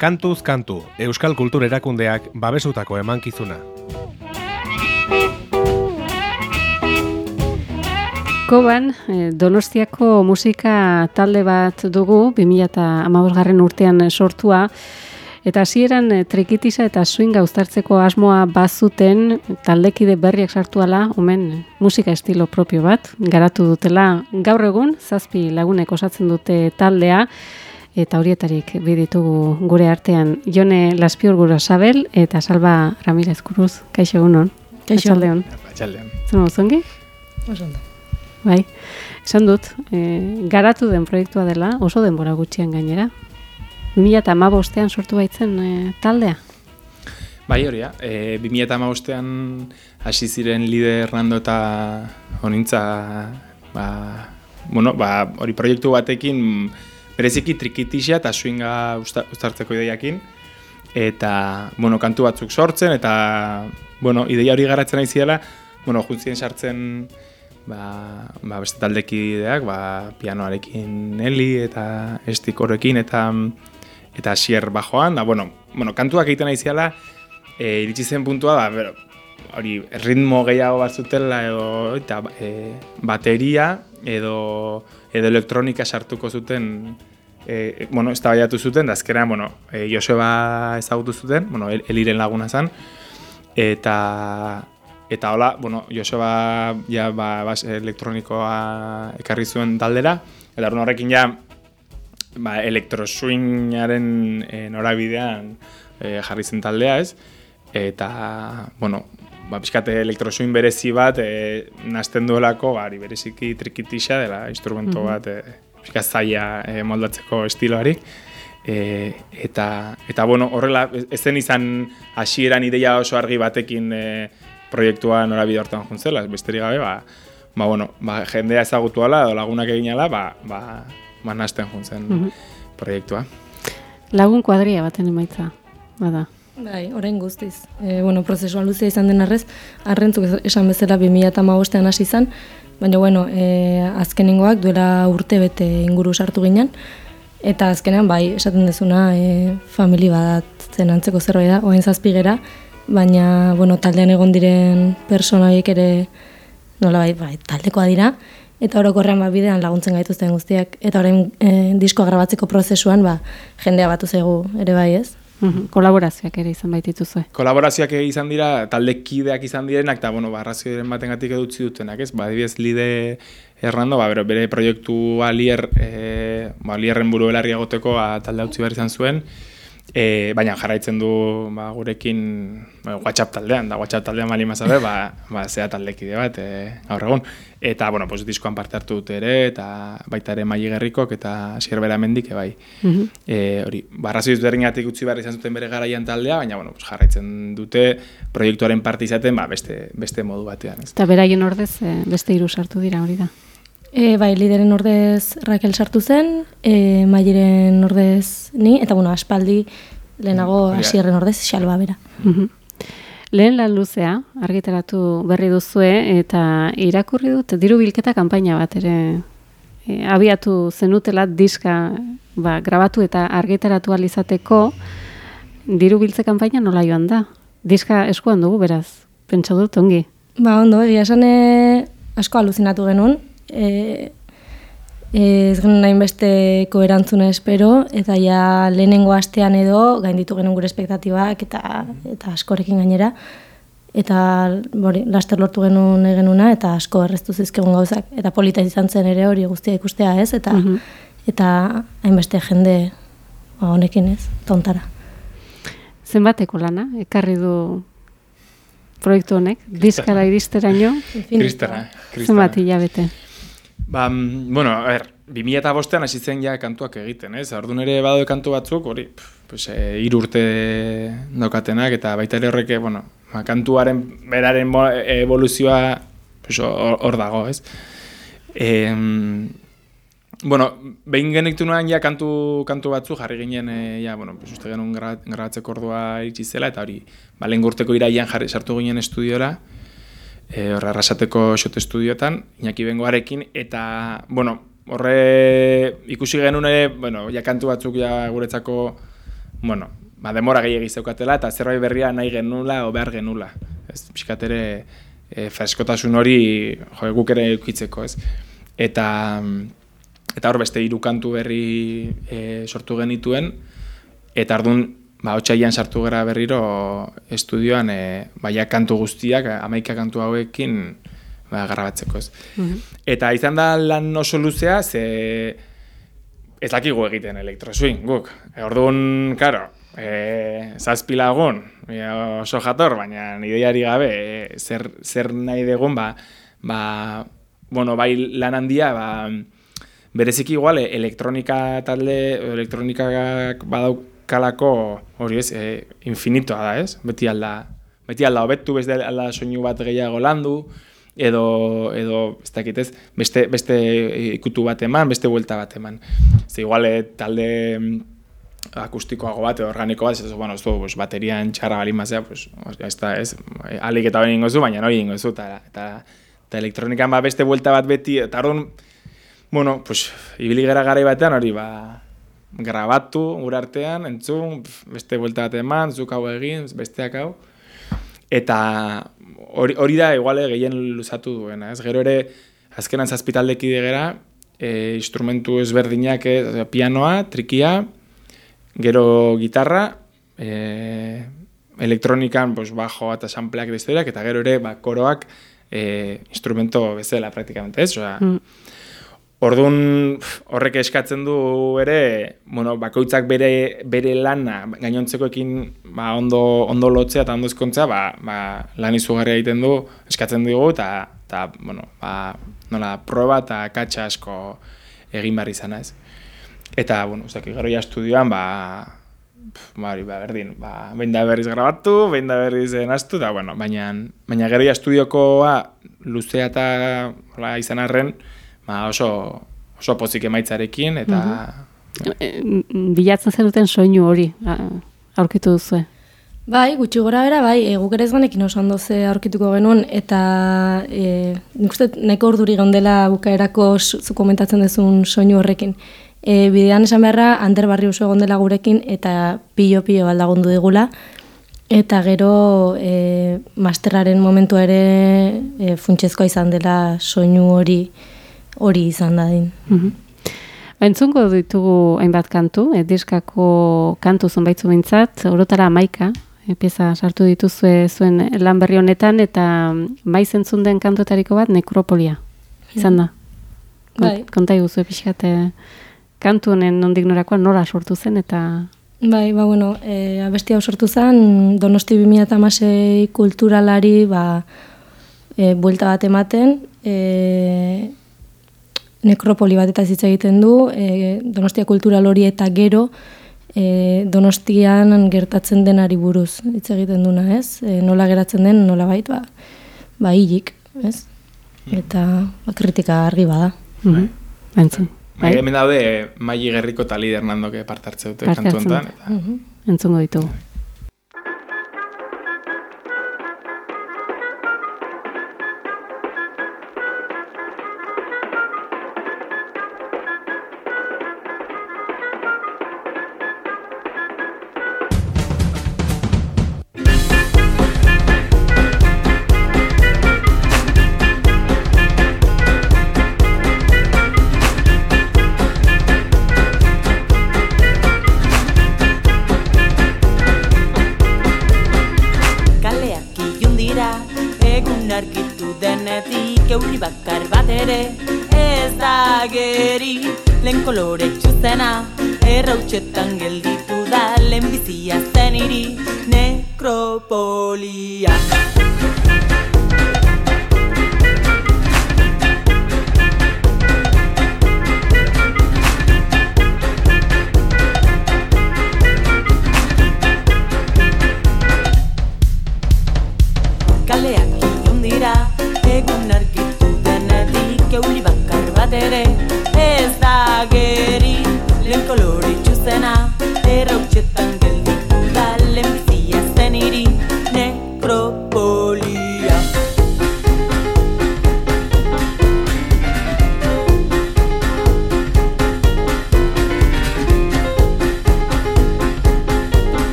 Kantuz kantu, Euskal Kultur Erakundeak babesutako emankizuna. Koban, eh, Donostiako musika talde bat dugu, 2008 garren urtean sortua, eta hasieran eh, trikitisa eta swinga uztartzeko asmoa bazuten taldekide berriak sartuala, omen musika estilo propio bat, garatu dutela gaur egun, zazpi lagunek osatzen dute taldea, eta horietarik biditugu gure artean Jone Laspiur Gura Sabel eta Salva Ramirez Cruz. Kaixo egunon. Kaixo. Atxaldeon. Atxaldeon. Zer zongi? Oso ondo. Bai, esan dut, e, garatu den proiektua dela, oso denbora gutxian gainera. 2008an sortu baitzen e, taldea. Bai, hori, e, 2008an hasi ziren lide Hernando eta honintza, ba, bueno, ba, hori proiektu batekin bereziki trikitixia eta swinga uztartzeko ideiakin. Eta, bueno, kantu batzuk sortzen, eta, bueno, ideia hori garatzen nahi ziela, bueno, juntzien sartzen, ba, ba beste taldekideak, ba, pianoarekin Eli eta estik horrekin eta eta sier bajoan, da, bueno, bueno, kantuak egiten aiziala, e, iritsi zen puntua, da, bero, hori, ritmo gehiago bat zutela, edo, eta, e, bateria, edo, edo elektronika sartuko zuten, e, bueno, ez da zuten, da azkenean, bueno, e, Joseba ezagutu zuten, bueno, eliren laguna zen, eta, Eta hola, bueno, Joseba ja, ba, bas, elektronikoa ekarri zuen taldera, eta horrekin ja ba, elektroswingaren e, norabidean e, jarri zen taldea ez, eta, bueno, ba, pixkate elektroswing berezi bat e, nazten duelako, bari bereziki trikitisa dela instrumento bat, e, pixkat zaila e, moldatzeko estiloari. E, eta, eta bueno, horrela, ez zen izan hasieran ideia oso argi batekin e, proiektua norabide hortan juntzela, besterik gabe, ba, ba, bueno, ba, jendea ezagutu ala, edo lagunak egin ala, ba, ba, ba nazten juntzen mm proiektua. Lagun kuadria baten emaitza, bada. Bai, orain guztiz. E, bueno, prozesuan luzea izan den arrez, arrentzuk esan bezala 2008an hasi izan, baina bueno, e, azkenengoak duela urte bete inguru sartu ginen, eta azkenean bai, esaten dezuna, e, famili badat zen antzeko zerbait da, oain zazpigera, baina bueno, taldean egon diren personaiek ere nola bai, bai, taldekoa dira eta orokorrean ba bidean laguntzen gaituzten guztiak eta orain e, diskoa grabatzeko prozesuan ba jendea batu zaigu ere bai, ez? Mhm, kolaborazioak ere izan baitituzu. Kolaborazioak izan dira, taldekideak izan direnak, eta, bueno, barrazioaren batengatik edutzi dutenak, ez? Ba, adibidez, lide errando, ba, bere, bere proiektu alier, e, ba, alierren buru belarri agoteko ba, talde utzi behar izan zuen, E, baina jarraitzen du ba, gurekin ba, WhatsApp taldean, da WhatsApp taldean mali mazabe, ba, ba, zea taldekide bat, e, gaur egun. Eta, bueno, pues, diskoan parte hartu dut ere, eta baita ere maili gerrikok, eta sierbera mendik, e, bai. Mm hori, barrazio izberdinatik utzi behar izan zuten bere garaian taldea, baina, bueno, pues, jarraitzen dute proiektuaren parte izaten, ba, beste, beste modu batean. Eta beraien ordez, beste hiru sartu dira hori da. E, bai, lideren ordez Raquel sartu zen, e, Maieren ordez ni, eta bueno, aspaldi lehenago hasierren ordez xalba bera. Lehen lan luzea, argitaratu berri duzue, eta irakurri dut, diru bilketa kanpaina bat ere e, abiatu zenutela diska ba, grabatu eta argitaratu alizateko, diru biltze kanpaina nola joan da? Diska eskuan dugu, beraz, pentsa dut, ongi? Ba, ondo, egia esane asko aluzinatu genuen, e, ez genuen nahi besteko erantzuna espero, eta ja lehenengo astean edo gainditu genuen gure espektatibak eta, eta askorekin gainera. Eta bori, laster lortu genuen egenuna eta asko erreztu zizkegun gauzak. Eta polita izan zen ere hori guztia ikustea ez, eta mm eta hainbeste jende ba, honekin ez, tontara. Zenbateko lana, ekarri du proiektu honek, diskara iristeraino? Kristera. Zenbat hilabete? Ba, mm, bueno, a ver, 2000 eta bostean hasi zen ja kantuak egiten, ez? Ordu nere badaude kantu batzuk, hori, pues, e, irurte daukatenak, eta baita ere horreke, bueno, ba, kantuaren beraren evoluzioa pues, hor dago, ez? E, bueno, behin geniktu nuen ja kantu, kantu batzu jarri ginen, e, ja, bueno, pues, uste genuen grabatzeko ordua iritsi zela, eta hori, ba, lehen gurteko iraian jarri sartu ginen estudiora, e, horre arrasateko xote estudioetan, Iñaki Bengoarekin, eta, bueno, horre ikusi genuen ere, bueno, ja kantu batzuk ja guretzako bueno, ba, demora gehiagi zeukatela, eta zerbait berria nahi genula, o behar genula. Ez, pixkat ere, e, freskotasun hori, jo, guk ere eukitzeko, ez. Eta, eta hor beste hiru kantu berri e, sortu genituen, eta ardun, ba, otxaian sartu gara berriro estudioan, e, baia kantu guztiak, amaika kantu hauekin, ba, garrabatzeko, ez. Mhm. Eta izan da lan oso luzea, ze ez dakigu egiten elektroswing, guk. E, orduan, karo, e, zazpi lagun, e, oso jator, baina ideiari gabe, e, zer, zer nahi degun, ba, ba, bueno, bai lan handia, ba, bereziki igual, elektronika talde, elektronikak badaukalako, hori ez, e, infinitoa da, ez? Beti alda, beti alda, obetu, beste alda soinu bat gehiago landu, edo edo ez dakit ez beste beste ikutu bat eman beste vuelta bat eman ze igual eh, talde mm, akustikoago bat organiko bat ez bueno esto pues baterian txarra balimazea pues esta es alik eta behin gozu baina hori ingo zu eta eta eta elektronikan ba beste vuelta bat beti eta orduan bueno pues ibili gara garai batean hori ba grabatu gure artean entzun beste vuelta bat eman zuk hau egin besteak hau eta hori, hori da iguale gehien luzatu duena, ez? Gero ere azkenan zazpitaldeki digera, e, instrumentu ezberdinak, e, pianoa, trikia, gero gitarra, e, elektronikan pues, bajo eta sampleak dizterak, eta gero ere ba, koroak e, instrumento bezala praktikamente, ez? Osa, mm. Orduan horrek eskatzen du ere, bueno, bakoitzak bere, bere lana gainontzekoekin ba, ondo, ondo lotzea eta ondo ezkontza, ba, ba, lan izugarria egiten du, eskatzen dugu, eta, eta bueno, ba, nola, proba eta katxa asko egin behar izan ez. Eta, bueno, uzak, gero ja estudioan, ba, ba, ba, berdin, ba, behin da berriz grabatu, behin da berriz nastu, da, bueno, baina, baina gero ja estudiokoa luzea eta izan arren, ba, oso, oso pozik emaitzarekin, eta... Mm Bilatzen zen duten soinu hori, aurkitu duzu. Bai, gutxi gora bera, bai, e, guk ere ez ganekin oso ondo ze aurkituko genuen, eta e, nik uste neko orduri gondela bukaerako zu komentatzen duzun soinu horrekin. E, bidean esan beharra, Ander Barri oso gondela gurekin, eta pilo-pilo baldagundu digula, eta gero e, masterraren momentu ere e, funtsezkoa izan dela soinu hori, hori izan da din. Mm Entzungo ditugu hainbat kantu, e, diskako kantu zonbaitzu bintzat, orotara amaika, e, pieza sartu dituzue zuen lan berri honetan, eta bai zentzun den kantuetariko bat, nekropolia, izan da. Mm. Bai. Konta iguzu epixkate, kantu honen nondik norakoa nora sortu zen, eta... Bai, ba, bueno, e, abesti hau sortu zen, donosti 2008 kulturalari, ba, e, buelta bat ematen, e, nekropoli bat eta zitza egiten du, e, donostia kultural hori eta gero e, donostian gertatzen denari buruz hitz egiten duna, ez? E, nola geratzen den, nola bait, ba, ba hilik, ez? Eta ba, kritika argi bada. Mm -hmm. Entzun. Bai, hemen daude Maili Gerriko eta Lider Nandoke parte hartze dute kantu honetan. Mm -hmm. Entzungo ditugu.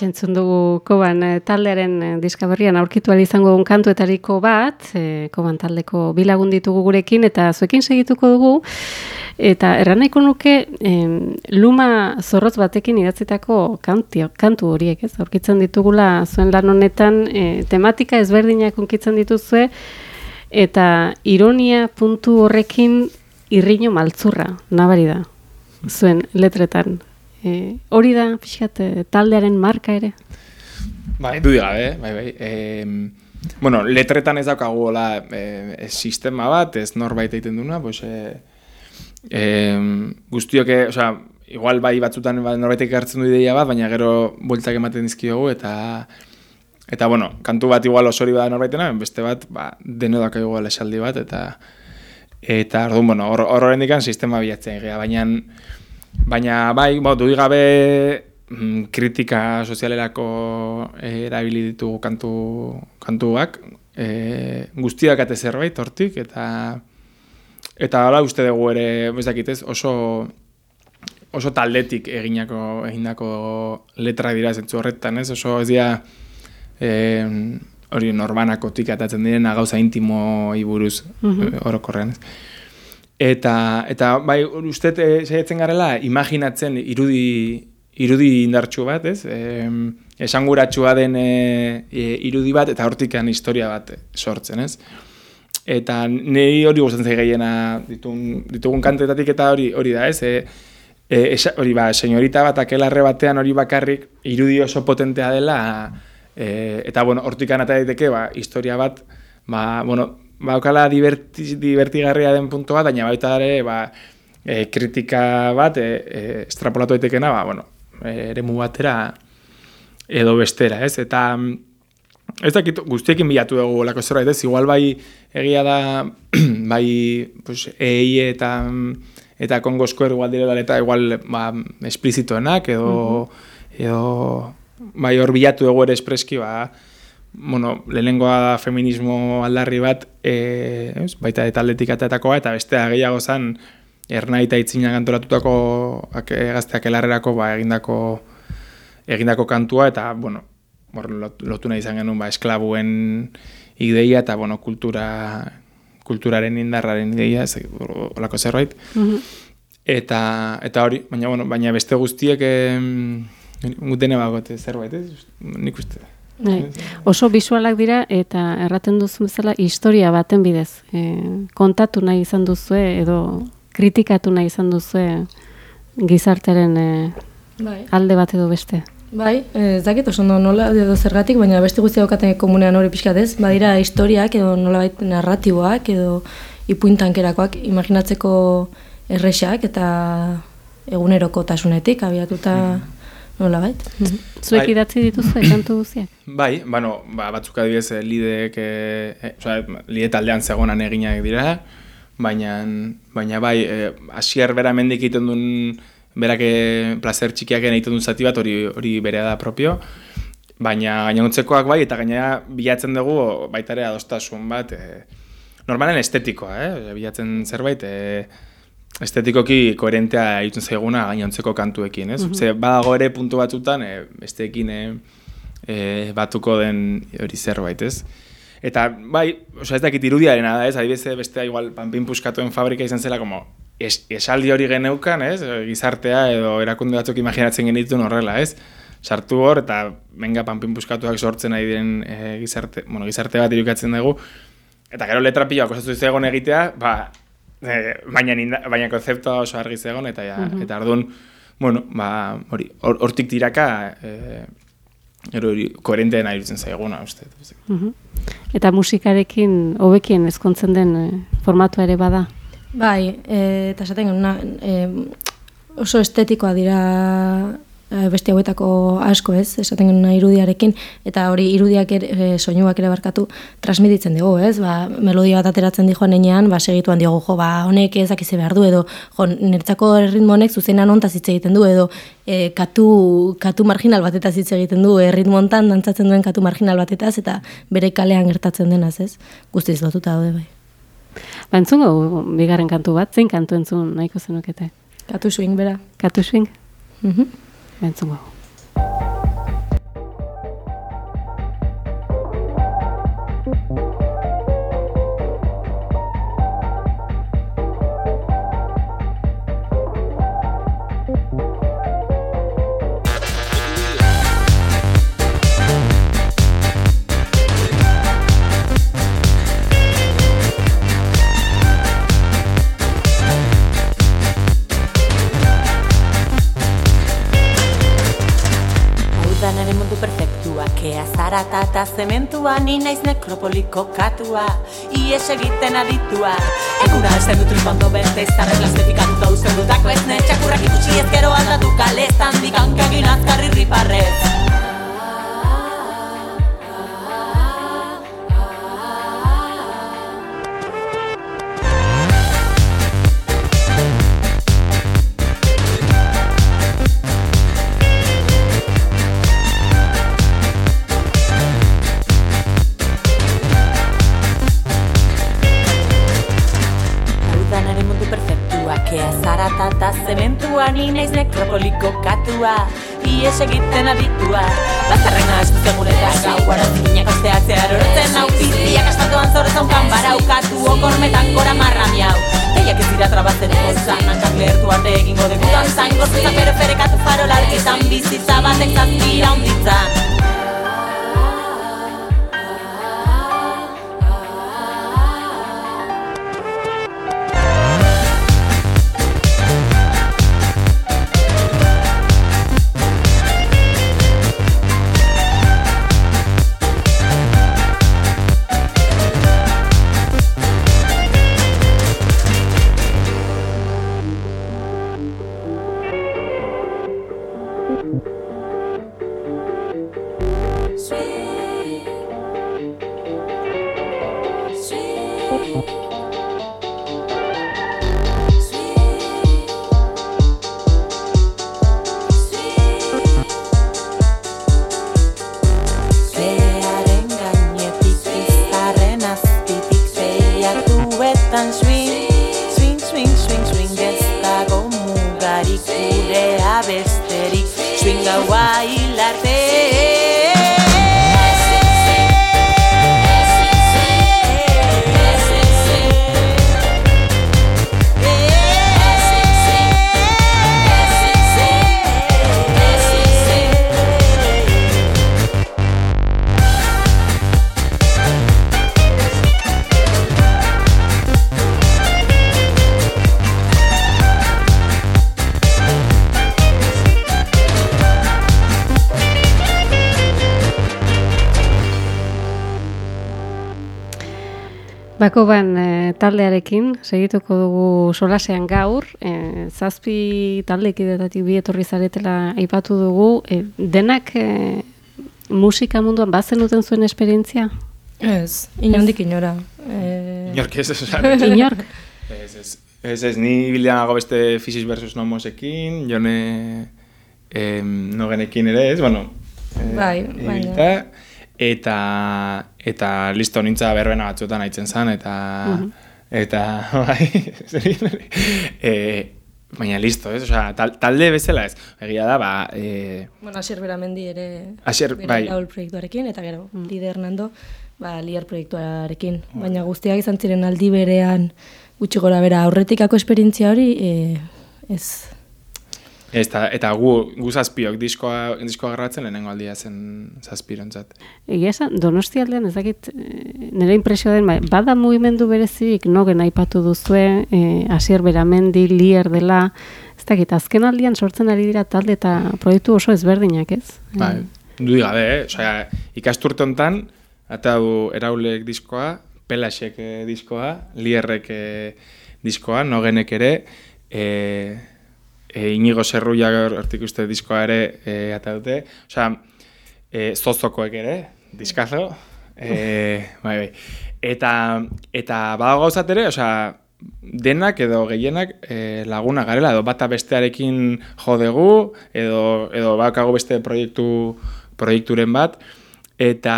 Artxentzun dugu koban eh, taldearen eh, diska berrian aurkitu izango dugun kantuetariko bat, eh, koban taldeko bilagun ditugu gurekin, eta zuekin segituko dugu, eta erran nahiko nuke em, luma zorrotz batekin idatzitako kantio, kantu horiek, ez? Aurkitzen ditugula zuen lan honetan eh, tematika ezberdinak unkitzen dituzue, eta ironia puntu horrekin irriño maltzurra, nabari da, zuen letretan. E, hori da, pixkat, eh, taldearen marka ere? Bai, du gabe, bai, bai. E, bueno, letretan ez daukagu hola, e, sistema bat, ez norbait egiten duna, pues, e, e, guztiok, e, osea, igual bai batzutan ba, norbaitek hartzen du ideia bat, baina gero bueltak ematen dizkiogu, eta eta bueno, kantu bat igual osori bada norbaitena, beste bat, ba, deno daka igual esaldi bat, eta eta orduan, bueno, hor hor oraindikan sistema bilatzen egia, baina Baina bai, bo, dui gabe mm, kritika sozialerako eh, erabili ditugu kantu, kantuak, e, guztiak ate zerbait hortik, eta eta hala uste dugu ere, ez dakit ez, oso oso taldetik eginako egindako letra dira zentzu horretan, ez? Oso ez dira eh, hori norbanakotik atatzen direna gauza intimoi buruz Mhm. eh, orokorrean, ez? Eta, eta bai, uste e, saiatzen garela, imaginatzen irudi, irudi indartsu bat, ez? E, esanguratsua den e, irudi bat, eta hortikan historia bat sortzen, ez? Eta nei hori gustatzen zai gehiena ditugun, ditugun kantetatik eta hori hori da, ez? E, e, esa, hori ba, señorita bat akelarre batean hori bakarrik irudi oso potentea dela, e, eta bueno, hortikan ata daiteke, ba, historia bat, ba, bueno, baukala diverti, divertigarria den puntu bat, baina baita ere ba, e, kritika bat e, e, estrapolatu daitekena, ba, bueno, e, eremu batera edo bestera, ez? Eta mm, ez dakit guztiekin bilatu dugu lako zerbait, ez? Igual bai egia da bai pues, EI eta eta kongosko igual direla eta igual ba, esplizitoenak edo, edo bai hor bilatu dugu ere espreski ba, bueno, lehenengoa da feminismo aldarri bat, e, ez, baita eta atletik atatakoa, eta bestea gehiago zen, ernai eta itzinak antolatutako gazteak elarrerako ba, egindako, egindako kantua, eta, bueno, hor lot- lotu nahi izan genuen, ba, esklabuen ideia, eta, bueno, kultura, kulturaren indarraren ideia, ez, olako zerbait. Mhm. Eta, eta hori, baina, bueno, baina beste guztiek em, dene bagote zerbait, ez? Nik uste. Bai. Oso bisualak dira eta erraten duzu bezala historia baten bidez. E, kontatu nahi izan duzue edo kritikatu nahi izan duzue gizarteren e, Bai. alde bat edo beste. Bai, eh, ez dakit oso ondo nola edo zergatik, baina beste guztia daukaten komunean hori pixkat ez, badira historiak edo nolabait narratiboak edo ipuintankerakoak imaginatzeko erresak eta egunerokotasunetik abiatuta nola bait. Zuek Bai. idatzi dituzue kantu guztiak? Bai, bueno, ba, batzuk adibidez eh, lideek, eh, eh, osea, lide taldean zegoenan eginak dira, baina, baina bai, eh, asier bera mendik egiten duen, berak placer txikiak egiten duen zati bat, hori hori berea da propio, baina gainontzekoak bai, eta gainera bilatzen dugu baita ere adostasun bat, eh, normalen estetikoa, eh? bilatzen zerbait, eh, estetikoki koherentea irutzen zaiguna gainontzeko kantuekin, ez? Ze badago ere puntu batzutan, e, besteekin e, e, batuko den hori zerbait, ez? Eta bai, osea ez dakit irudiarena da, ez? Adibidez bestea igual panpin puskatuen fabrika izan zela como es, esaldi hori geneukan, ez? Gizartea edo erakunde batzuk imaginatzen genituen horrela, ez? Sartu hor eta menga panpin puskatuak sortzen ari diren e, gizarte, bueno, gizarte bat irukatzen dugu. Eta gero letra pila kostatu zegoen egitea, ba, e, baina, baina konzeptua oso argi zegoen, eta, ja, eta ardun, bueno, ba, hori, hor- hortik tiraka, e, gero hori, koherenteena iruditzen zaiguna, uste. dut. Mhm. Eta musikarekin hobekien ezkontzen den eh, formatua ere bada? Bai, e, eta esaten genuna, e, oso estetikoa dira beste hauetako asko ez, esaten genuna irudiarekin, eta hori irudiak ere, e, soinuak ere barkatu transmititzen dugu, ez? Ba, melodia bat ateratzen di joan enean, ba, segituan diogu, jo, ba, honek ez dakize behar du, edo, jo, niretzako ritmo honek zuzenan hontaz hitz egiten du, edo e, katu, katu marginal batetaz hitz egiten du, e, ritmo hontan dantzatzen duen katu marginal batetaz, eta bere kalean gertatzen denaz, ez? Guztiz lotuta daude, bai. Ba, entzungo bigarren kantu bat, zein kantu entzun nahiko zenukete? Katu swing bera. Katu swing? Mhm. Ba, entzungo. Hau eta zementua Ni naiz nekropoliko katua Ies egiten aditua. Eguna esten dut tripondo beste Izarre plastifikatuta usten dutako ez Txakurrak ikusi ez gero aldatu kalestan Dikankagin azkarri riparrez naiz nekropoliko katua Ies egiten aditua. Bazarrena eskuzten gure da Gau arazinak osteatzea erortzen Hau piztiak astatuan zorretan kanbara Ukatu okormetan gora marra miau. Teiak ez dira trabatzen ozan Hankak lehertu arte egingo degutan zan Gortzuzak bere ferekatu farol argitan Bizitza batek taldearekin, segituko dugu solasean gaur, e, zazpi taldekidetatik bi etorri zaretela aipatu dugu, e, denak e, musika munduan bazen duten zuen esperientzia? Ez, inondik inora. E, Inork ez, esan. Inork? Ez, ez, ez, ez, ni bildeanago beste Physis versus Nomosekin, jone em, nogenekin ere ez, bueno, eh, Bai, ibilita, baina- eta, eta listo nintza berbena batzuetan haitzen zen, eta, eta, bai, eh, baina listo, ez, osea, tal, talde bezala ez, egia da, ba, eh, bueno, Asier Beramendi ere Asier, bai. Laul proiektuarekin, eta gero, Lide Hernando, ba, Liar proiektuarekin. Baina guztiak izan ziren aldi berean gutxi gora bera aurretikako esperientzia hori, e, ez, Eta, eta gu, gu zazpiok diskoa, diskoa grabatzen lehenengo aldia zen zazpirontzat. Egia esan, donosti aldean ez dakit, eh, nire impresio den, bai, bada mugimendu berezik nogen aipatu duzue, eh, Asier Beramendi, Lier dela, ez dakit, azken aldian sortzen ari dira talde eta proiektu oso ezberdinak, ez? Bai, dudik gabe, eh? Osea, ikasturte hontan, eta du eraulek diskoa, pelasek eh, diskoa, lierrek diskoa, nogenek ere, eh, e, inigo zerruia hortik uste diskoa ere e, ata dute. Osea, e, zozokoek ere, diskazo. E, bai, bai. Eta, eta badago gauzat ere, osea, denak edo gehienak e, laguna garela, edo bata bestearekin jodegu, edo, edo bakago beste proiektu, proiekturen bat, eta,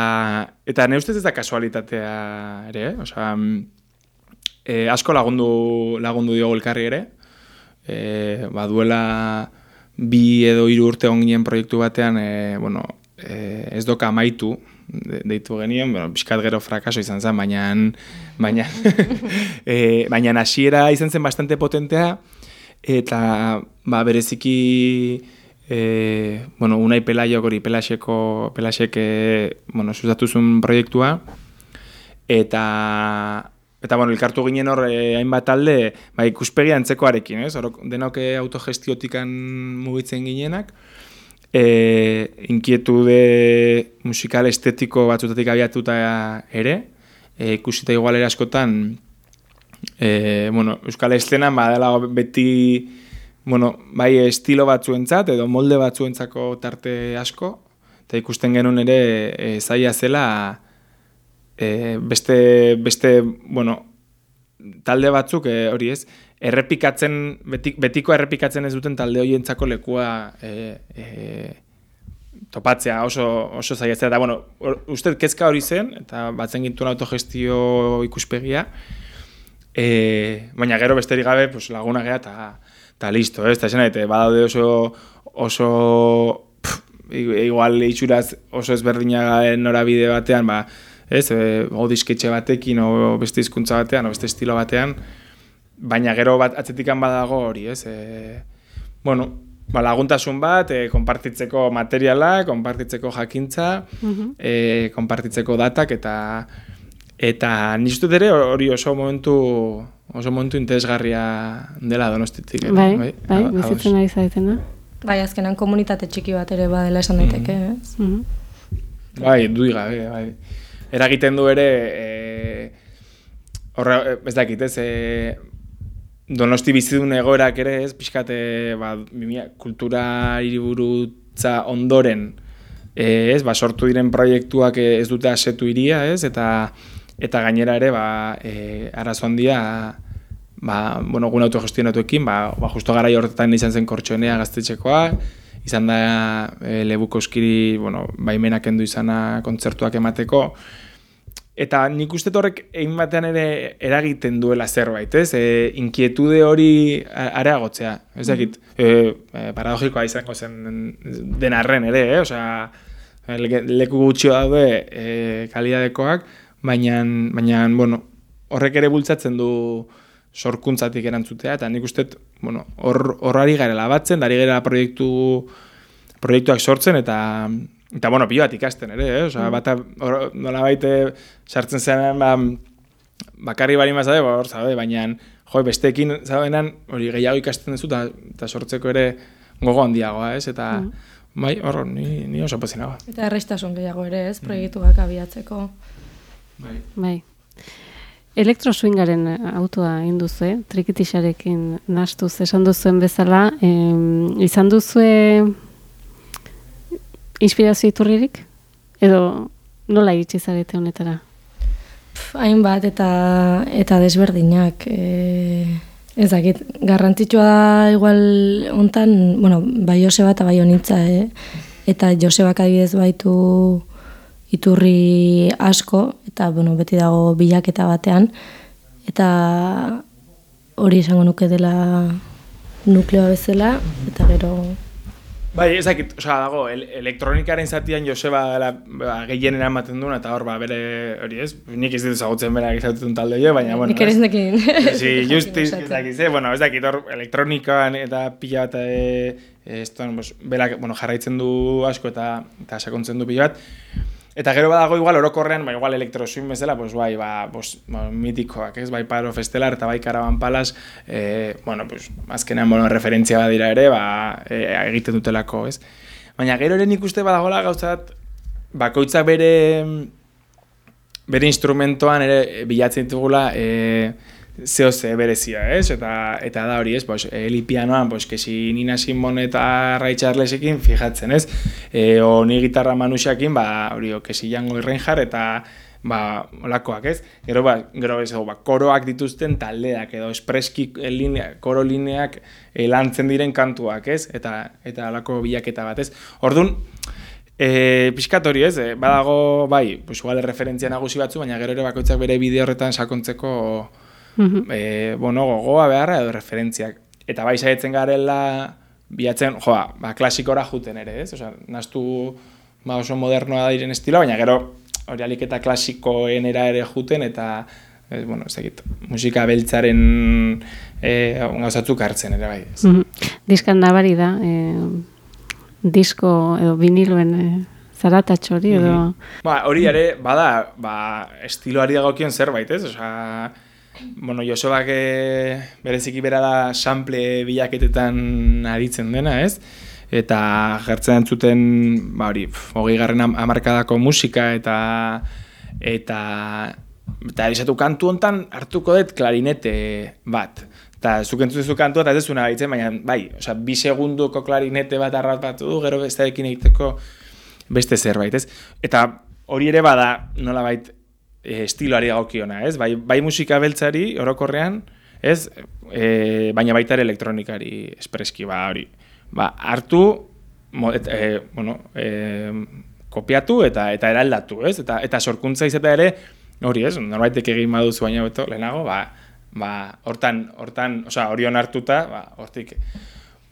eta ne ustez ez da kasualitatea ere? Osea, e, asko lagundu, lagundu diogu elkarri ere, e, ba, duela bi edo hiru urte on ginen proiektu batean, e, bueno, e, ez doka amaitu, de, deitu genien, bueno, pixkat gero frakaso izan zen, baina, baina, e, baina hasiera izan zen bastante potentea, eta ba, bereziki e, bueno, unai pelaiok hori pelaseko, pelasek e, bueno, sustatu zuen proiektua, eta Eta, bueno, elkartu ginen hor, eh, hainbat talde, ba, ikuspegi antzekoarekin, ez? Hor, denok eh, autogestiotikan mugitzen ginenak, e, inkietude musikal estetiko batzutatik abiatuta ere, e, ikusita igual askotan, e, bueno, Euskal Estenan badala beti, bueno, bai estilo batzuentzat edo molde batzuentzako tarte asko, eta ikusten genuen ere e, zaila zela, e, beste, beste, bueno, talde batzuk, e, hori ez, errepikatzen, betik, betiko errepikatzen ez duten talde horientzako lekua e, e, topatzea oso, oso zaiatzea. Eta, bueno, uste kezka hori zen, eta batzen gintuen autogestio ikuspegia, e, baina gero besterik gabe pues, laguna gea eta eta listo, ez? Eta esan nahi, badaude oso, oso pff, igual itxuraz oso ezberdinagaren norabide batean, ba, ez, e, o disketxe batekin, o beste hizkuntza batean, o beste estilo batean, baina gero bat atzetikan badago hori, ez, e, bueno, ba, laguntasun bat, e, konpartitzeko materiala, konpartitzeko jakintza, e, konpartitzeko datak, eta eta niztut ere hori oso momentu oso momentu interesgarria dela donostitik. Bai, bai, ados. bizitzen ari zaretena. bai, azkenan komunitate txiki bat ere badela esan daiteke, ez? Mhm. Bai, dui gabe, bai. Eragiten du ere, e, horre, ez dakit, ez, e, donosti bizidun egoerak ere, ez, pixkat, e, ba, bimia, kultura hiriburutza ondoren, e, ez, ba, sortu diren proiektuak ez dute asetu iria, ez, eta eta gainera ere, ba, e, arazo handia, ba, bueno, gun autogestionatuekin, ba, ba, justo gara horretan izan zen kortxonea gaztetxekoa, izan da e, lebuko eskiri, bueno, baimenak kendu izana kontzertuak emateko, Eta nik uste horrek egin batean ere eragiten duela zerbait, ez? E, inkietude hori areagotzea, ez dakit, e, e, paradogikoa izango zen den arren ere, eh? Osea, le- leku gutxi daude e, kalidadekoak, baina, baina, bueno, horrek ere bultzatzen du sorkuntzatik erantzutea, eta nik uste, bueno, hor, hor ari garela batzen, da ari garela proiektu, proiektuak sortzen, eta Eta, bueno, pilo bat ikasten ere, eh? Osa, bata, hor, nola baite, sartzen zen, ba, bakarri bari mazade, ba, hor, zaude, baina, jo, besteekin, zaudenan, hori gehiago ikasten duzu, eta, sortzeko ere gogo handiagoa, ez? Eta, bai, hor, ni, ni oso pozina ba. Eta errestasun gehiago ere, ez, proiektuak abiatzeko. Bai. Bai. Elektro swingaren autoa induzu, eh? trikitixarekin nastuz esan duzuen bezala, em, izan duzue inspirazio iturririk? Edo nola iritsi zarete honetara? Pf, hainbat eta eta desberdinak e, ez dakit garrantzitsua da igual hontan bueno bai Joseba eta bai honitza eh? eta Josebak adibidez baitu iturri asko eta bueno beti dago bilaketa batean eta hori esango nuke dela nukleoa bezala eta gero Bai, ez dakit, osea, dago, el elektronikaren zatian Joseba dela, ba, gehienen ematen duen, eta hor, ba, bere, hori ez, nik ez dut ezagutzen berak izatutun talde jo, baina, bueno. nik ere ez nekin. Sí, justiz, ez dakit, ze, bueno, ez dakit, hor, elektronikoan eta pila bat, e, e, berak, bueno, jarraitzen du asko eta, eta sakontzen du pila bat, Eta gero badago igual orokorrean, ba igual elektroswing bezala, pues bai, ba, pues, ba, mitikoak, ez? Bai Paro Festelar eta bai Caravan Palace, eh, bueno, pues azkenean bueno, referentzia badira ere, ba, e, egiten dutelako, ez? Baina gero ere nik uste badagola gauzat bakoitzak bere bere instrumentoan ere bilatzen ditugula eh zeo ze berezia, ez? Eta eta da hori, ez? Pues Eli pianoan, pues que si Nina Simon eta Ray Charlesekin fijatzen, ez? Eh o ni gitarra Manuxakin, ba hori o que si Jango Reinhardt eta ba olakoak, ez? Gero ba, gero ez ba, koroak dituzten taldeak edo espreski linea, koro lineak eh, lantzen diren kantuak, ez? Eta eta halako bilaketa bat, ez? Ordun E, pixkat hori ez, e, badago, bai, pues referentzia nagusi batzu, baina gero ere bakoitzak bere bideo horretan sakontzeko e, bueno, gogoa beharra edo referentziak. Eta bai saiatzen garela bilatzen, joa, ba, klasikora juten ere, ez? Osea, nastu ba, oso modernoa diren estilo, baina gero hori alik eta klasikoenera ere juten, eta ez, bueno, ez dakit, musika beltzaren e, gauzatzuk hartzen ere bai. Ez. Mhm. Diskan nabari da, e, disko edo viniloen e, zaratatxo hori edo... Ba, hori ere, bada, ba, estiloari dagokion zerbait, ez? Osea, bueno, Josebak e, bereziki bera da sample bilaketetan aritzen dena, ez? Eta jartzen entzuten, ba hori, hogei garren am- hamarkadako musika eta eta eta erisatu kantu hontan hartuko dut klarinete bat. Eta zuk entzutezu kantua eta ez dezuna baitzen, baina bai, osea, bi segunduko klarinete bat arrapatu du, gero bestearekin egiteko beste zerbait, ez? Eta hori ere bada nolabait estiloari dagokiona, ez? Bai, bai musika beltzari orokorrean, ez? E, baina baita ere elektronikari espreski ba hori. Ba, hartu mo, et, e, bueno, e, kopiatu eta eta eraldatu, ez? Eta eta sorkuntza izata ere hori, ez? Norbaitek egin baduzu baina beto lehenago, ba ba hortan hortan, osea, hori onartuta, ba hortik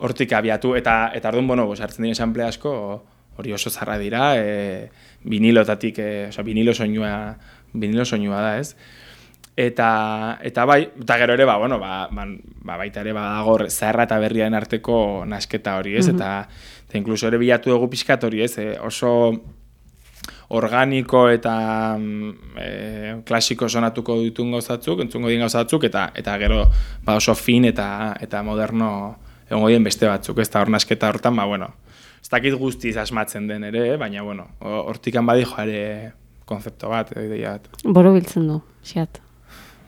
hortik abiatu eta eta ordun bueno, pues hartzen diren sample asko hori oso zarra dira, e, vinilotatik, e, osea, vinilo soinua vinilo soinua da, ez? Eta, eta bai, eta gero ere, ba, bueno, ba, ba, ba baita ere badago zaharra eta berriaren arteko nasketa hori, ez? Eta, eta inkluso ere bilatu dugu pixkat hori, ez? E, oso organiko eta mm, e, klasiko sonatuko ditun gauzatzuk, entzungo dien gauzatzuk, eta eta gero ba, oso fin eta eta moderno egongo dien beste batzuk, ez da hor nasketa hortan, ba, bueno, ez dakit guztiz asmatzen den ere, baina, bueno, ho- hortikan badi joare konzepto bat, ideia bat. Boro biltzen du, xeat.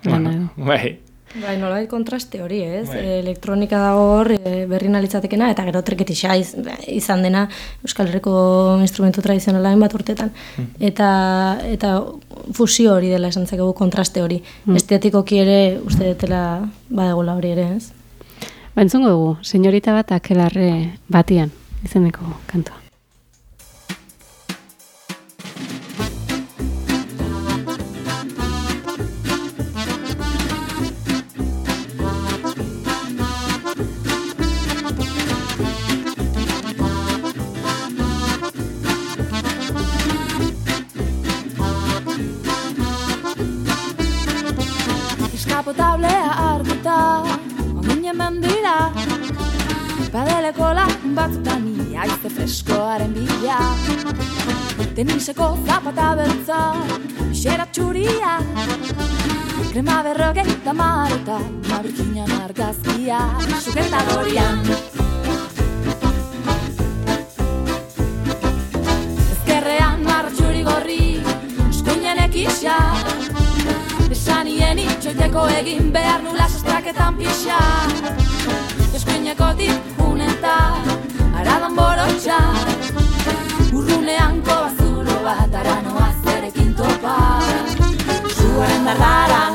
Edo. Bai, Bai, nolabait kontraste hori, ez? Bai. Elektronika dago hor, e, berri nalitzatekena, eta gero treketixa iz, izan dena Euskal Herriko instrumentu tradizionala bat urtetan. Eta, eta fusio hori dela esan zakegu kontraste hori. Estetikoki ere uste dutela badagola hori ere, ez? Ba, entzungo dugu, senyorita bat akelarre batian, izeneko kantua. Teniseko zapata beltza Xera txuria. Krema berrogeita mareta Mabrikinan argazkia Sukentadorian Ezkerrean martxuri gorri Eskuinen ekisa. Esanien itxoiteko egin behar nula sostraketan pixa. Eskuineko dipuneta, aradan borotxa. Urrunean kobazulo bat, aranoa zerekin topa Zuaren dardaran,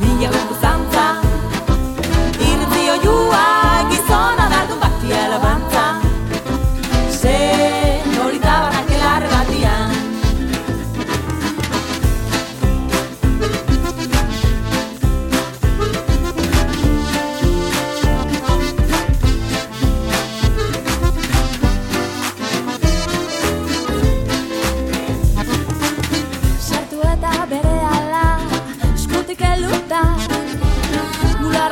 mila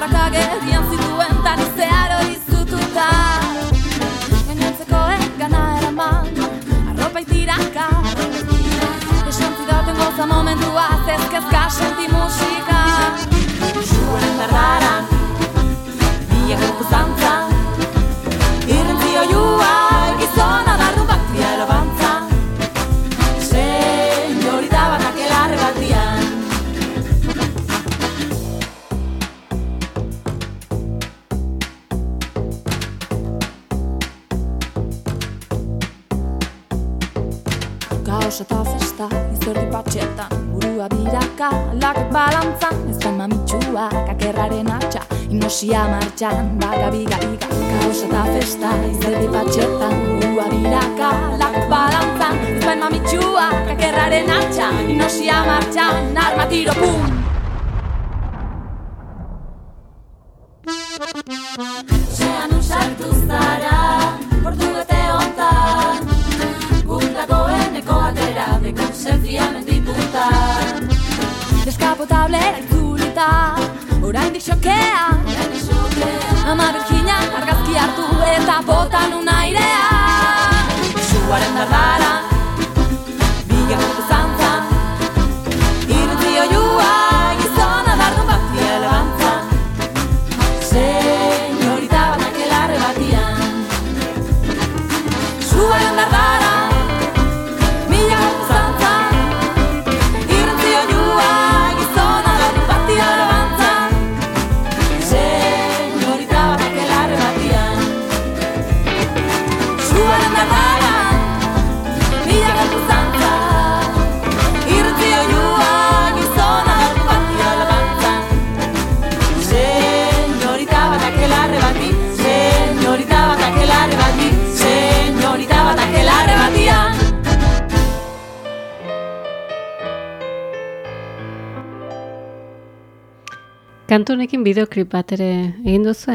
Bularrak agerian zituen tani zeharo izututa. Gainontzeko gana eraman arropa itiraka. Esan zidaten goza momentua zezkezka senti musika. Zuen dardaran, mila gertu kakerraren atxa Hipnosia martxan, baga biga biga Kaos eta festa, izerdi patxetan Burua biraka, lakak balantzan. Ezpen mamitxua, kakerraren atxa Hipnosia martxan, arma tiro pum Kantu honekin bideoklip bat ere egin duzu?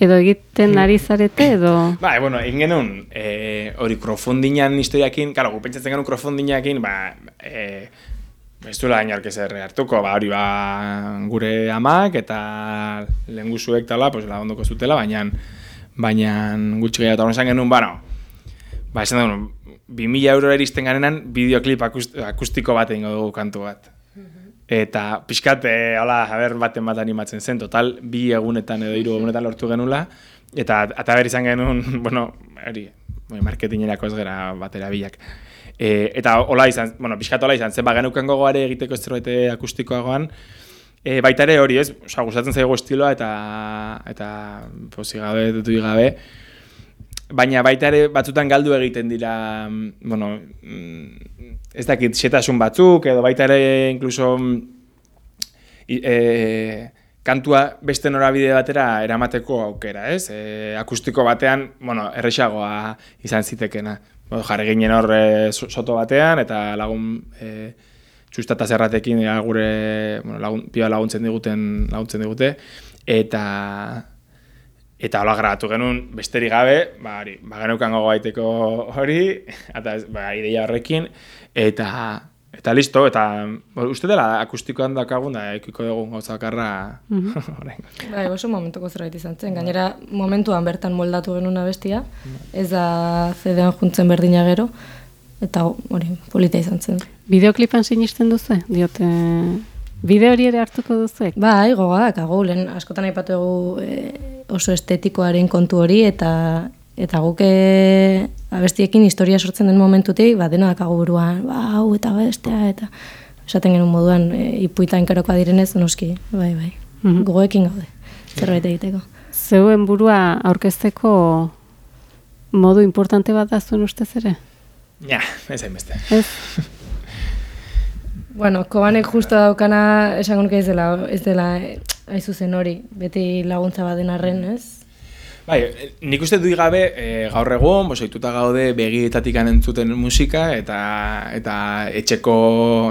Edo egiten ari zarete edo... Ba, bueno, egin genuen, eh, hori krofondinan historiakin, karo, gu pentsatzen genuen krofondinakin, ba, eh, ez duela inork ezer hartuko, ba, hori ba, gure amak eta lehenguzuek tala, pues, lagondoko zutela, baina, baina gutxi gehiago, eta hori esan genuen, bueno, ba, esan genuen, 2000 euro eristen garenan, bideoklip akust, akustiko bat egingo dugu kantu bat. Eta pixkat, e, hola, haber baten bat animatzen zen, total, bi egunetan edo hiru egunetan lortu genula, eta eta behar izan genuen, bueno, hori, marketingerako ez gara batera bilak. E, eta hola izan, bueno, pixkat hola izan, zen ba genuken gogoare egiteko zerbait akustikoagoan, e, baita ere hori ez, oza, gustatzen zaigu estiloa eta, eta posi gabe, dutu gabe, baina baita ere batzutan galdu egiten dira, mm, bueno, mm, ez dakit, xetasun batzuk, edo baita ere inkluso mm, e, kantua beste norabide batera eramateko aukera, ez? E, akustiko batean, bueno, erresagoa izan zitekena. Bueno, jarri ginen hor e, so- soto batean, eta lagun e, txustata zerratekin ea gure bueno, lagun, pioa laguntzen diguten laguntzen digute, eta eta hola grabatu genuen besterik gabe, ba, hori, ba geneukan gogo baiteko hori, eta ba, ideia horrekin, eta eta listo, eta bo, uste dela akustikoan dakagun, da ekiko dugun gauza bakarra orain. Bai, oso momentuko zerbait izan zen. Gainera, momentuan bertan moldatu genuen abestia, ez da zedean juntzen berdina gero, eta hori, polita izan zen. Bideoklipan sinisten duzu? Diote, bideo hori ere hartuko duzu? Bai, gogoak, lehen askotan aipatu dugu e, oso estetikoaren kontu hori, eta eta guk e, abestiekin historia sortzen den momentutik, ba, dena dakagu buruan, ba, hau eta bestea, eta esaten genuen moduan, e, ipuita inkarokoa direnez, noski, bai, bai. Mhm. Gogoekin gaude, zerbait egiteko. Zeuen burua aurkezteko modu importante bat da zuen ustez ere? Ja, ez hainbeste. Ez? Bueno, kobanek justo daukana esango nuke ez dela, ez dela hain zuzen hori, beti laguntza bat den arren, ez? Bai, nik uste dui gabe e, gaur egun, bosoituta gaude begietatik entzuten musika eta eta etxeko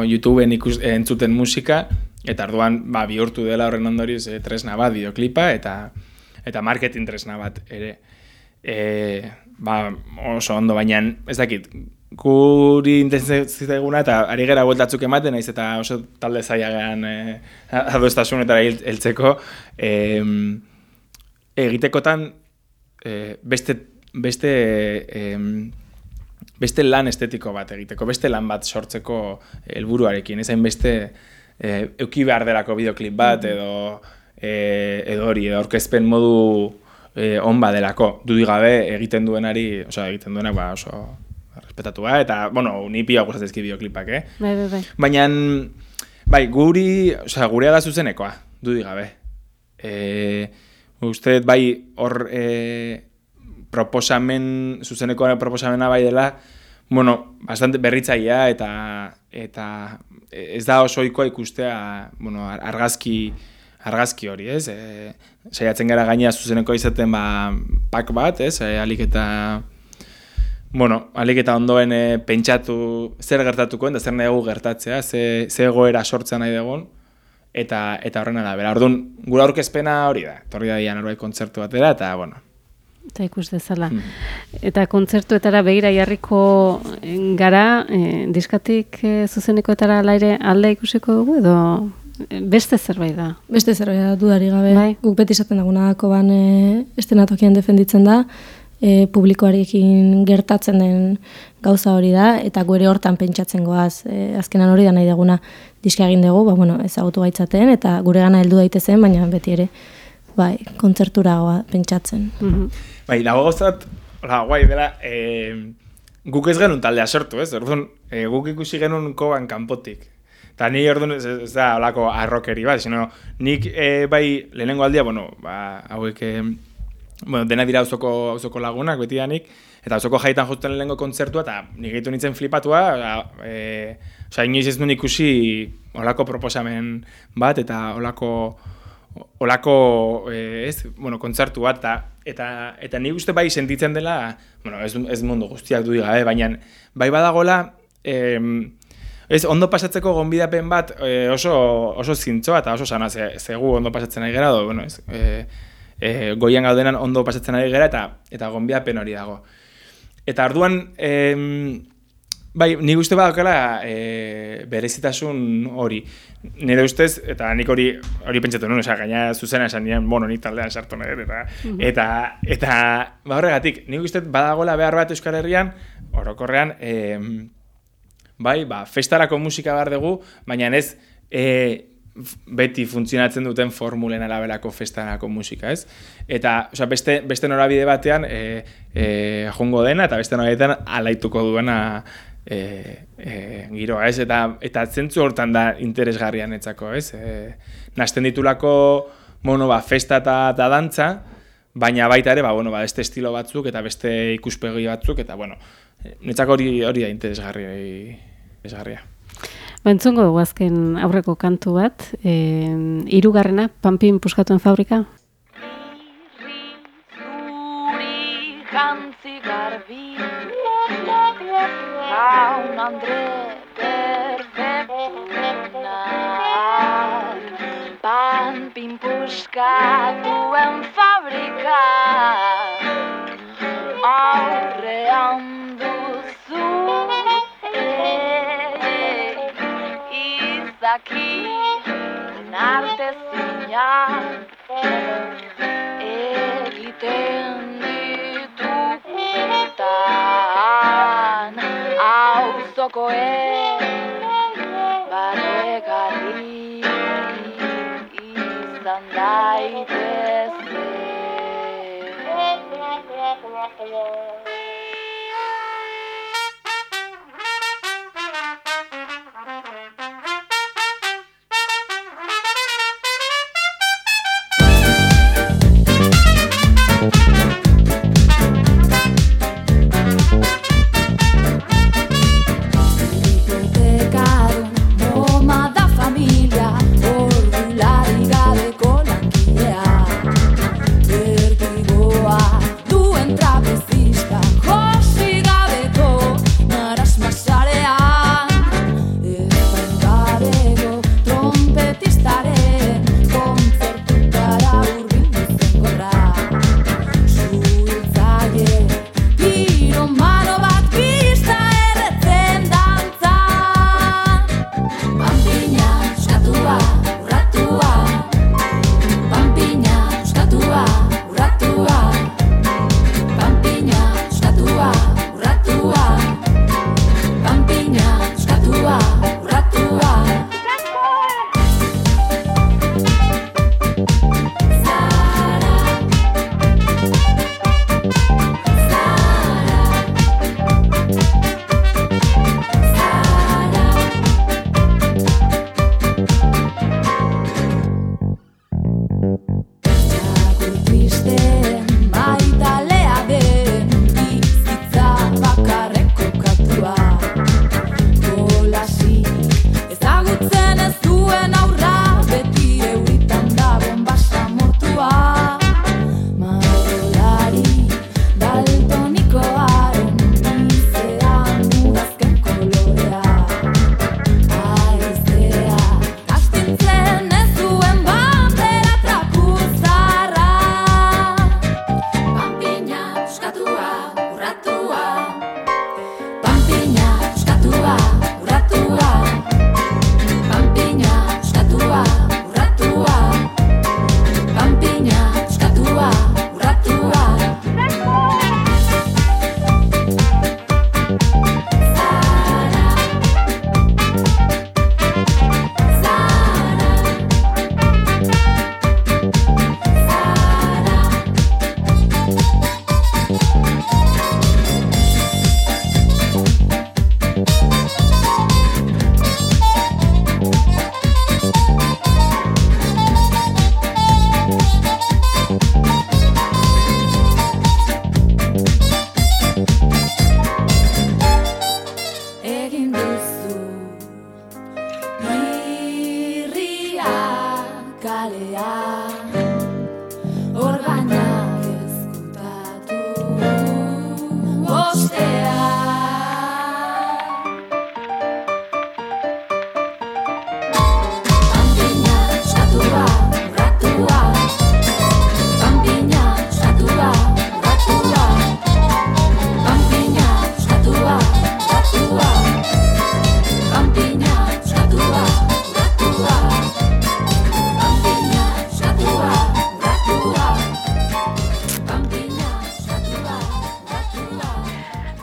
YouTubeen ikus, entzuten musika eta arduan ba, bihurtu dela horren ondorioz e, tresna bat bideoklipa eta eta marketing tresna bat ere. E, ba, oso ondo, baina ez dakit, guri intenzitzaiguna eta ari gara bueltatzuk ematen, naiz eta oso talde zailagean e, adostasunetara hil- heltzeko, e, egitekotan e, beste, beste, em, beste lan estetiko bat egiteko, beste lan bat sortzeko helburuarekin, ezain beste e, euki behar delako bideoklip bat edo e, edo hori, edo aurkezpen modu e, on badelako, dudik gabe egiten duenari, osea, egiten duenak ba, oso respetatua, eta, bueno, ni pila gustatzen dizkit bideoklipak, eh? Bai, bai, bai. Baina, bai, guri, osea, gurea da zuzenekoa, dudik gabe. E, uste bai, hor e, proposamen, zuzenekoa proposamena bai dela, bueno, bastante berritzailea eta eta ez da oso ohikoa ikustea, bueno, ar- argazki argazki hori, ez? E, saiatzen gara gaina zuzeneko izaten ba pak bat, ez? E, alik eta bueno, alik eta ondoen e, pentsatu zer gertatuko eta zer nahi dugu gertatzea, ze, ze egoera sortzea nahi dugun, eta eta horrena da. Bera, orduan, gura aurkezpena hori da. Torri da januari kontzertu batera, eta, bueno, Eta ikus dezala. Hmm. Eta kontzertuetara begira jarriko eh, gara, e, diskatik e, zuzenekoetara laire alde ikusiko dugu edo beste zerbait da. Beste zerbait da dudari gabe. Bai. Guk beti esaten daguna koban e, estenatokian defenditzen da, e, publikoarekin gertatzen den gauza hori da, eta gu ere hortan pentsatzen goaz. E, azkenan hori da nahi deguna diska egin dugu, ba, bueno, ezagutu gaitzaten, eta gure gana heldu daitezen, baina beti ere, bai, kontzertura goa pentsatzen. Mhm. Bai, dago gauzat, hola, guai dela, e, guk ez genuen taldea sortu, ez? Orduan, e, guk ikusi genuen koban kanpotik. Eta ni orduan ez, ez da holako arrokeri bat, sino nik e, bai lehenengo aldia, bueno, ba, hauek, e, bueno, dena dira auzoko, auzoko lagunak, beti danik, eta auzoko jaitan josten lehenengo kontzertua, eta nik egiten nintzen flipatua, e, osea, inoiz ez nuen ikusi holako proposamen bat, eta holako olako eh, ez, bueno, kontzertu bat eta eta eta ni uste bai sentitzen dela, bueno, ez, ez mundu guztiak du gabe, baina bai badagola em, ez ondo pasatzeko gonbidapen bat eh, oso oso zintzoa eta oso sana ze, zegu ondo pasatzen ari gara, do, bueno, ez, e, e, goian gaudenan ondo pasatzen ari gara eta eta gonbidapen hori dago. Eta arduan em, Bai, nik uste badakala e, berezitasun hori. Nire ustez, eta nik hori hori pentsatu nuen, osea, gaina zuzena esan nien, bueno, nik taldean sartu nahi eta, eta, eta, ba horregatik, nik uste badagola behar bat Euskal Herrian, orokorrean, e, bai, ba, festarako musika behar dugu, baina ez, e, beti funtzionatzen duten formulen araberako festarako musika, ez? Eta, osea, beste, beste norabide batean e, e, jongo dena, eta beste norabidean alaituko duena e, e, giroa, ez? Eta, eta zentzu hortan da interesgarria netzako, ez? E, nasten ditulako, bueno, ba, festa eta, eta dantza, baina baita ere, ba, bueno, ba, beste estilo batzuk eta beste ikuspegi batzuk, eta, bueno, netzako hori, hori da interesgarria. interesgarria. Ba, entzungo dugu azken aurreko kantu bat, e, irugarrena, Pampin puskatuen fabrika. Jantzi garbi Jaun Andre perfektuenak Pan pinpuskatuen fabrika Aurrean Izaki arte zinak egiten ditugutan auzokoen barregarri izan daitezke.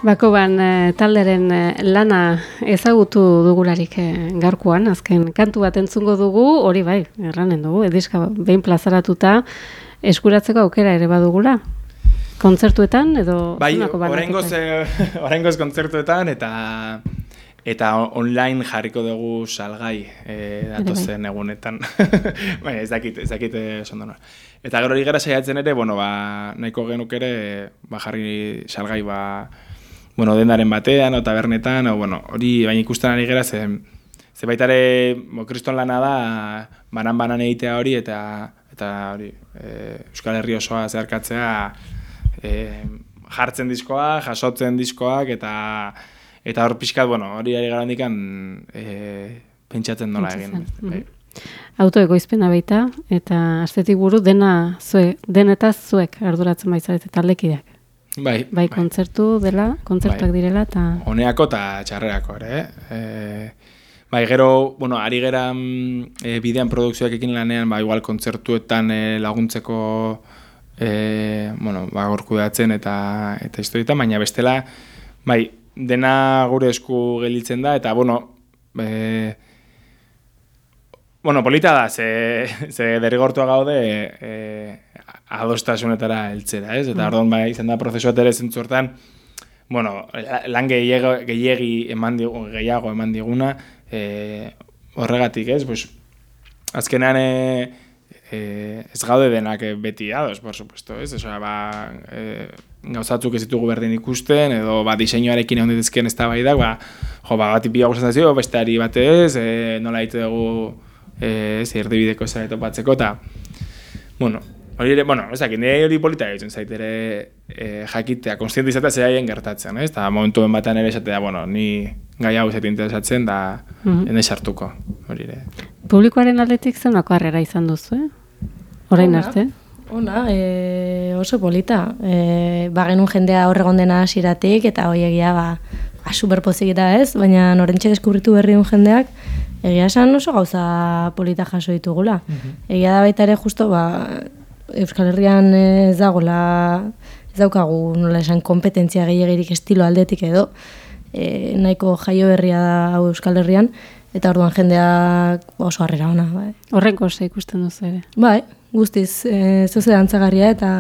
Bakoban eh, talderen eh, lana ezagutu dugularik eh, gaurkoan, azken kantu bat entzungo dugu, hori bai, erranen dugu, ediska behin plazaratuta eskuratzeko aukera ere badugula. Kontzertuetan edo Bai, oraingoz oraingoz kontzertuetan eta eta online jarriko dugu salgai eh, datozen egunetan. Baina ez dakit, ez dakit nola. Eta gero hori gara saiatzen ere, bueno, ba, nahiko genuk ere ba, jarri salgai ba, bueno, dendaren batean, o tabernetan, o, bueno, hori baina ikusten ari gara, ze, ze baita ere, bo, kriston lana da, banan-banan egitea hori, eta eta hori, e, Euskal Herri osoa zeharkatzea, e, jartzen diskoak, jasotzen diskoak, eta eta hor pixkat, bueno, hori ari gara handikan, e, pentsatzen nola egin. Bai. Autoegoizpena baita, eta astetik buru dena zue, denetaz zuek arduratzen baizarete taldekideak. Bai, Bai, kontzertu dela, kontzertuak Bai. direla, eta Honeako eta txarrerako ere, eh? E, bai, gero, bueno, ari gera mm, e, bidean produkzioak ekin lanean, ba, igual kontzertuetan e, laguntzeko e, bueno, ba, gorkudatzen eta eta historietan, baina bestela, bai, dena gure esku gelditzen da, eta, bueno, e, Bueno, polita da, ze, ze derrigortua gaude e, adostasunetara heltzera, ez? Eta orduan bai, izan da prozesua ere zentzu hortan, bueno, la- lan gehiago, gehiagi eman digu, gehiago eman diguna, e, horregatik, ez? Pues, azkenean e, e, ez gaude denak beti ados, por supuesto, ez? Osea, ba, e, gauzatzuk ez ditugu berdin ikusten, edo ba, diseinuarekin egon dituzken ez da bai da, ba, jo, ba, bat ipia gustatzen zaio, besteari batez, e, nola egite dugu e, ez, erdibideko zara topatzeko, eta, bueno, hori ere, bueno, ez dakit, nire hori polita egiten zait ere e, jakitea, konstiente izatea zeraien gertatzen, ez? Eta momentuen batean ere esatea, bueno, ni gai hau zait interesatzen, da Mhm. ene sartuko, hori ere. publikoaren aldetik zenako harrera izan duzu, eh? Orain Ona. arte. Ona, e, oso polita. E, ba genuen jendea horregon dena hasiratik eta hoi egia ba, ba superpozik eta ez, baina norentxe deskubritu berri duen jendeak, egia esan oso gauza polita jaso ditugula. Egia da baita ere justo, ba, Euskal Herrian ez dagola, ez daukagu nola esan kompetentzia gehiagirik estilo aldetik edo, e, nahiko jaio berria da hau Euskal Herrian, eta orduan jendeak oso harrera ona, bai. Horrenko ze ikusten duzu ere. Bai, guztiz, e, zuze dantzagarria eta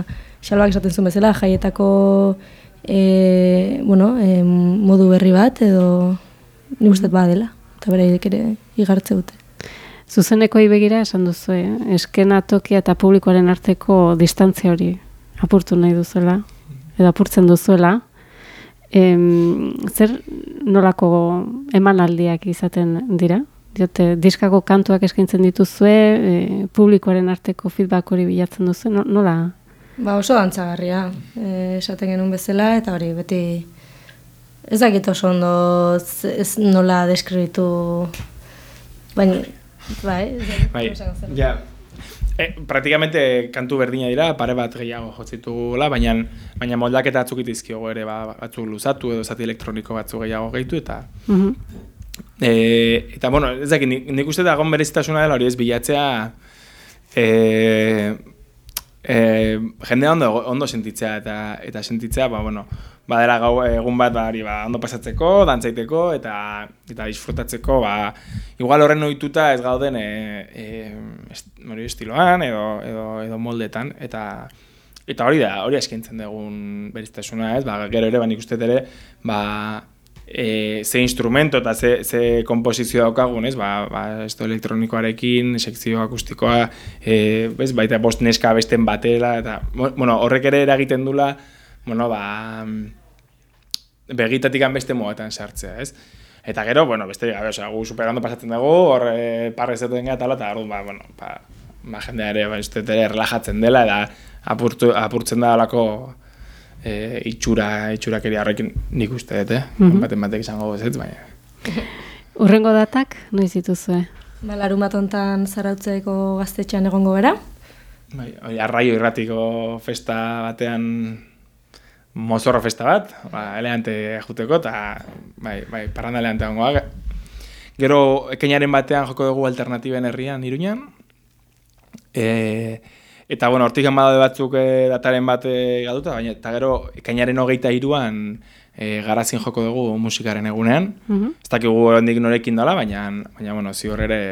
xalbak esaten zuen bezala, jaietako e, bueno, e, modu berri bat edo nik uste ba dela, eta beraiek ere igartze dute. Zuzeneko begira esan duzu, eh? eskena tokia eta publikoaren arteko distantzia hori apurtu nahi duzuela, edo apurtzen duzuela. Em, zer nolako emanaldiak izaten dira? Diote, diskako kantuak eskaintzen dituzue, e, publikoaren arteko feedback hori bilatzen duzu, no, nola? Ba oso dantzagarria, e, esaten genuen bezala, eta hori beti ez dakit oso ondo ez nola deskribitu, baina, bai, Bai, ja, e, praktikamente kantu berdina dira, pare bat gehiago jotzitugula, baina, baina moldaketa batzuk itizkiogo ere, ba, batzuk luzatu edo zati elektroniko batzuk gehiago gehitu, eta Mhm. E, eta, bueno, ez dakit, nik, nik uste dagoen berezitasuna dela hori ez bilatzea e, e, jendea ondo, ondo sentitzea eta eta sentitzea, ba, bueno, badera gau egun bat ba, hori, ba, ondo pasatzeko, dantzaiteko eta eta disfrutatzeko, ba, igual horren ohituta ez gauden e, e, estiloan edo, edo, edo moldetan, eta Eta hori da, hori eskaintzen dugun beriztasuna, ez? Ba, gero ere, ba, nik uste ere, ba, e, ze instrumento eta ze, ze komposizio daukagun, ez? Ba, ba, esto elektronikoarekin, sekzio akustikoa, e, bez, baita bost neska besten batela, eta, bueno, horrek ere eragiten dula, bueno, ba, begitatik beste moetan sartzea, ez? Eta gero, bueno, beste gabe, osea, gu superando pasatzen dugu, hor e, parre zetu gara eta eta orduan, ba, bueno, ba, ba, jendea ere, ba, uste ere relajatzen dela, eta apurtu, apurtzen da alako e, itxura, itxurakeri horrekin nik uste dut, eh? Mhm. Baten batek izango ez, baina. Urrengo datak, noiz dituzue? Ba, hontan zarautzeko gaztetxean egongo gara. Bai, hori, arraio irratiko festa batean mozorro festa bat, ba, elegante juteko, eta bai, bai, parranda elegante gongoa. Gero, ekainaren batean joko dugu alternatiben herrian, iruñan. E, eta, bueno, hortik badaude batzuk e, dataren bat e, galduta, baina, eta gero, ekainaren hogeita iruan e, garazin joko dugu musikaren egunean. Mhm. Ez dakigu oraindik norekin dala, baina, baina bueno, ziur ere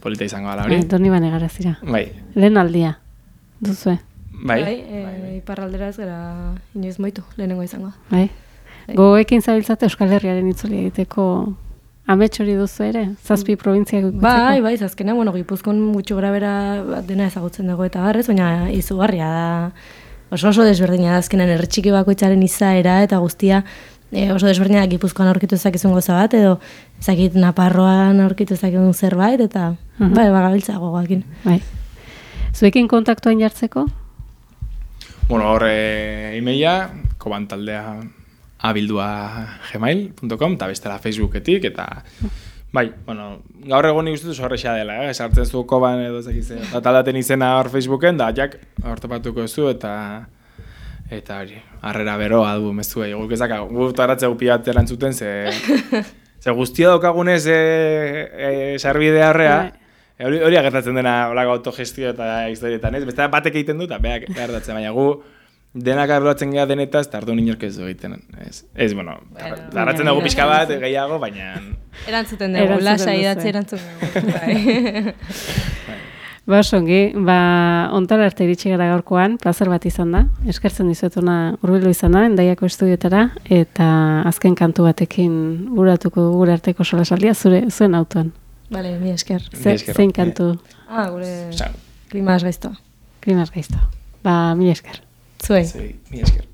polita izango gala hori. Bai, Doni bane garazira. Bai, Lehen aldia, duzue. Bai. e, iparraldera ez gara inoiz moitu, lehenengo izango. da. Bai. Bai. Goekin zabiltzate Euskal Herriaren itzuli egiteko amets hori duzu ere? Zazpi probintziak Bai, bai, azkenean, bueno, Gipuzkoan gutxi gora bera bat dena ezagutzen dago eta barrez, baina izugarria da. Oso oso desberdina da azkenean herritxiki bakoitzaren izaera eta guztia e, oso desberdina da Gipuzkoan aurkitu ezakizun goza bat edo ezakit Naparroan aurkitu ezakizun zerbait eta Mhm. bai, bagabiltza gogoakin. Bai. Zuekin kontaktuan jartzeko? Bueno, hor e, e-maila, kobantaldea abildua gmail.com eta bestela Facebooketik eta bai, bueno, gaur egon nik uste dut horrexa dela, eh? sartzen zu koban edo dakiz, eta taldaten izena hor Facebooken da jak hor topatuko zu eta eta hori, harrera beroa du mezuei, guk ezak, guk taratze gupiat erantzuten, ze, ze guztia daukagunez e, e, sarbide harrea, Bai. Hori, hori agertatzen dena olako autogestio eta historietan, ez? Beste batek egiten du eta beak gertatzen, baina gu denak arduratzen gara denetaz, eta ardu inork ez du egiten. Ez, ez bueno, darratzen dugu pixka bat gehiago, baina... Erantzuten dugu, Erantzuten lasa idatzi erantzun dugu. Bai. Ba, songi, ba, ontara arte iritsi gara gaurkoan, plazer bat izan da. Eskertzen dizuetuna urbilu izan da, endaiako estudiotara, eta azken kantu batekin buratuko dugu gure arteko solasaldia, zure, zuen autoan. Bale, mi esker. Ze, esker. zein kantu, Ah, gure Osea, klimas gaiztoa. klimas gaizto. Ba, mi esker. Zuei. zui, mi esker.